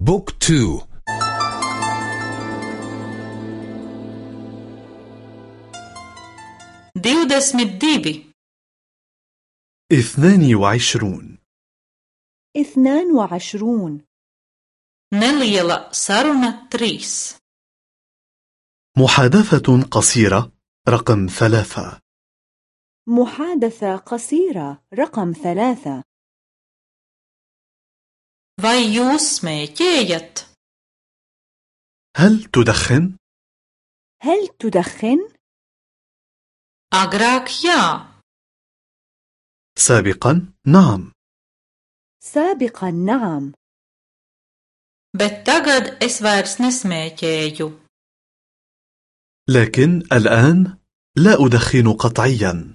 بوك تو. divdesmit divi اثنان وعشرون. اثنان وعشرون. neliela saruna trīs محادثة قصيرة رقم ثلاثة. محادثة قصيرة رقم ثلاثة. Vai jūs smēķējat? هل تدخن؟ هل تدخن؟ agrāk jā. سابقا نعم. سابقا نعم. Bet tagad es vairs nesmēķēju. لكن الآن لا أدخن قطعيا.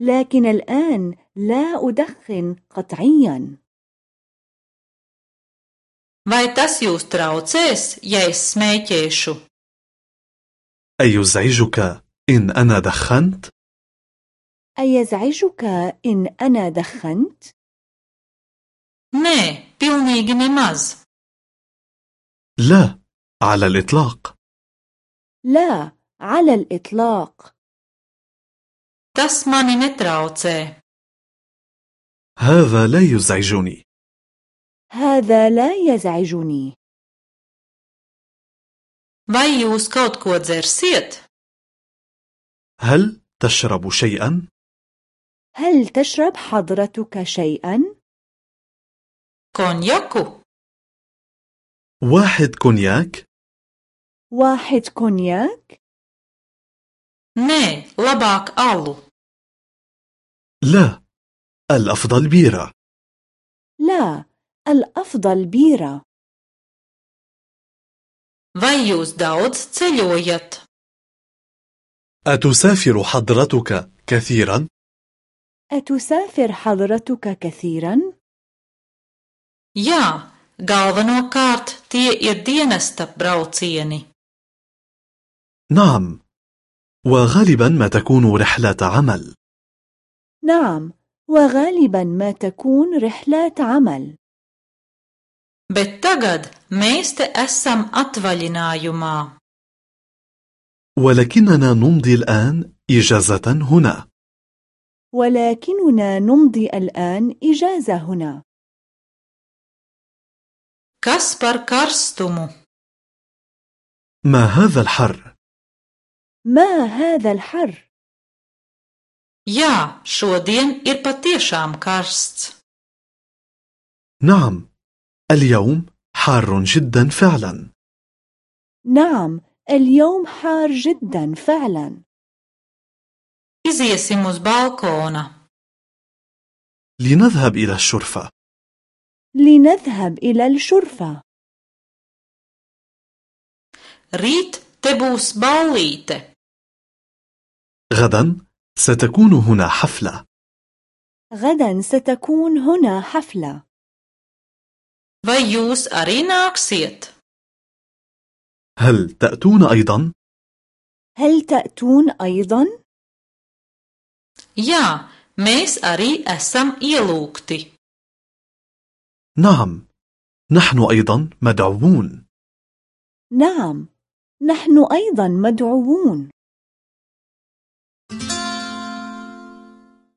لكن الآن لا أدخن قطعيا. Vai tas jūs traucēs ja es smēķēšu? أيزعجك إن أنا دخنت؟ أيزعجك إن أنا دخنت؟ nē pilnīgi nemaz. لا على الإطلاق. لا على الإطلاق. Tas mani netraucē. هذا لا يزعجني. هذا لا يزعجني vai jūs kaut ko dzersiet هل تشرب شيئا؟ هل تشرب حضرتك شيئا؟ konjaku واحد كونياك؟ واحد كونياك؟ nē labāk alu لا الأفضل بيرة لا الأفضل بيرة. Vai jūs daudz ceļojat? أتسافر حضرتك كثيرا؟ أتسافر حضرتك كثيرا؟ jā galvenokārt tie ir dienesta braucieni. نعم. وغالبا ما تكون رحلة عمل. نعم. وغالبا ما تكون رحلات عمل. Bet tagad mēs te esam atvaļinājumā ولكننا نمضي الآن إجازة هنا ولكننا نمضي الآن إجازة هنا kas par karstumu ما هذا الحر؟ ما هذا الحر؟ jā šodien ir patiešām karsts نعم اليوم حار جدا فعلا. نعم اليوم حار جدا فعلا. Iziesim uz balkona. لنذهب إلى الشرفة. لنذهب إلى الشرفة. Te būs ballīte. غدا ستكون هنا حفلة. غدا ستكون هنا حفلة. Vai jūs arī nāksiet? هل تأتون أيضا؟ هل تأتون أيضا؟ jā mēs arī esam ielūgti. نعم. نحن أيضا مدعوون. نعم. نحن أيضا مدعوون.